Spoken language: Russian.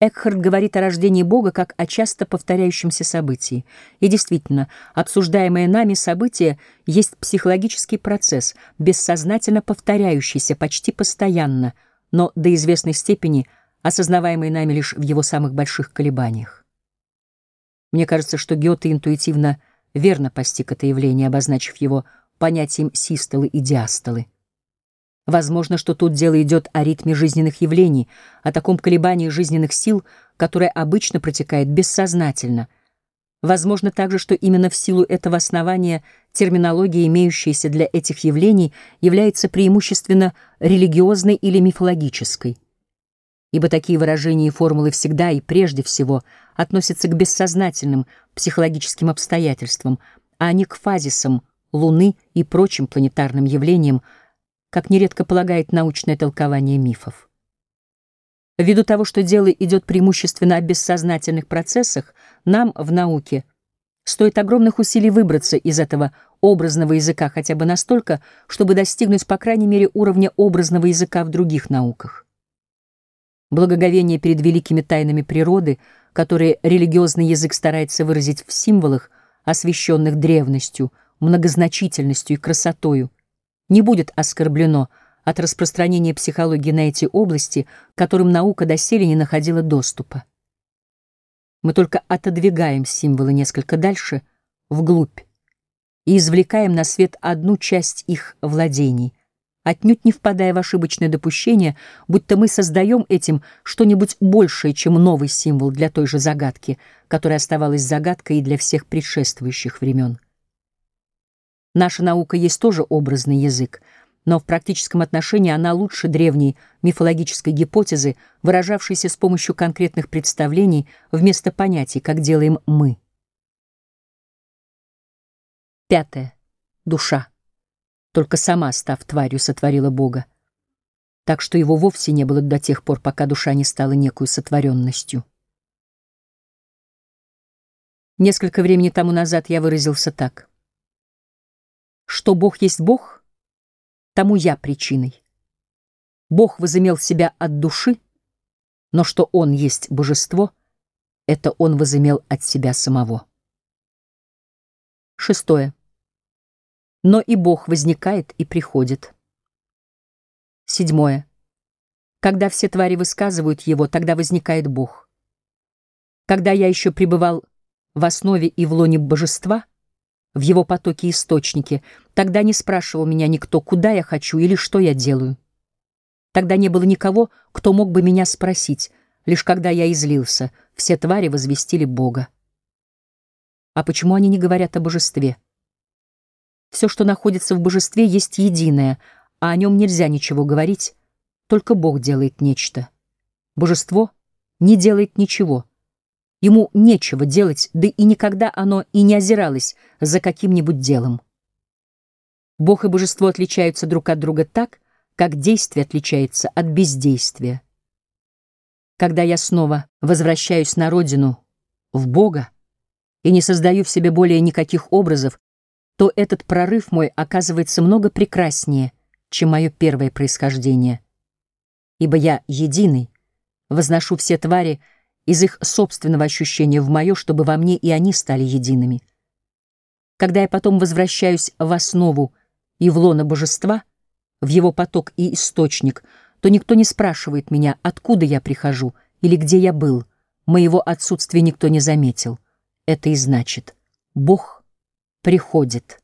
Экхард говорит о рождении Бога как о часто повторяющемся событии. И действительно, обсуждаемое нами событие есть психологический процесс, бессознательно повторяющийся почти постоянно, но до известной степени осознаваемый нами лишь в его самых больших колебаниях. Мне кажется, что Гёте интуитивно верно постиг это явление, обозначив его понятием систолы и диастолы. Возможно, что тут дело идет о ритме жизненных явлений, о таком колебании жизненных сил, которое обычно протекает бессознательно. Возможно также, что именно в силу этого основания терминология, имеющаяся для этих явлений, является преимущественно религиозной или мифологической. Ибо такие выражения и формулы всегда и прежде всего относятся к бессознательным психологическим обстоятельствам, а не к фазисам Луны и прочим планетарным явлениям, как нередко полагает научное толкование мифов. Ввиду того, что дело идет преимущественно о бессознательных процессах, нам в науке стоит огромных усилий выбраться из этого образного языка хотя бы настолько, чтобы достигнуть, по крайней мере, уровня образного языка в других науках. Благоговение перед великими тайнами природы, которые религиозный язык старается выразить в символах, освещенных древностью, многозначительностью и красотою, не будет оскорблено от распространения психологии на эти области, которым наука доселе не находила доступа. Мы только отодвигаем символы несколько дальше, вглубь, и извлекаем на свет одну часть их владений, отнюдь не впадая в ошибочное допущение, будто мы создаем этим что-нибудь большее, чем новый символ для той же загадки, которая оставалась загадкой и для всех предшествующих времен. Наша наука есть тоже образный язык, но в практическом отношении она лучше древней мифологической гипотезы, выражавшейся с помощью конкретных представлений вместо понятий, как делаем мы. Пятое. Душа. Только сама, став тварью, сотворила Бога. Так что его вовсе не было до тех пор, пока душа не стала некую сотворенностью. Несколько времени тому назад я выразился так что Бог есть Бог, тому я причиной. Бог возымел себя от души, но что Он есть божество, это Он возымел от себя самого. Шестое. Но и Бог возникает и приходит. Седьмое. Когда все твари высказывают Его, тогда возникает Бог. Когда я еще пребывал в основе и в лоне божества — в его потоке источники. Тогда не спрашивал меня никто, куда я хочу или что я делаю. Тогда не было никого, кто мог бы меня спросить. Лишь когда я излился, все твари возвестили Бога. А почему они не говорят о божестве? Все, что находится в божестве, есть единое, а о нем нельзя ничего говорить, только Бог делает нечто. Божество не делает ничего — Ему нечего делать, да и никогда оно и не озиралось за каким-нибудь делом. Бог и божество отличаются друг от друга так, как действие отличается от бездействия. Когда я снова возвращаюсь на родину, в Бога, и не создаю в себе более никаких образов, то этот прорыв мой оказывается много прекраснее, чем мое первое происхождение. Ибо я единый, возношу все твари — из их собственного ощущения в мое, чтобы во мне и они стали едиными. Когда я потом возвращаюсь в основу и в лоно божества, в его поток и источник, то никто не спрашивает меня, откуда я прихожу или где я был. Моего отсутствия никто не заметил. Это и значит, Бог приходит.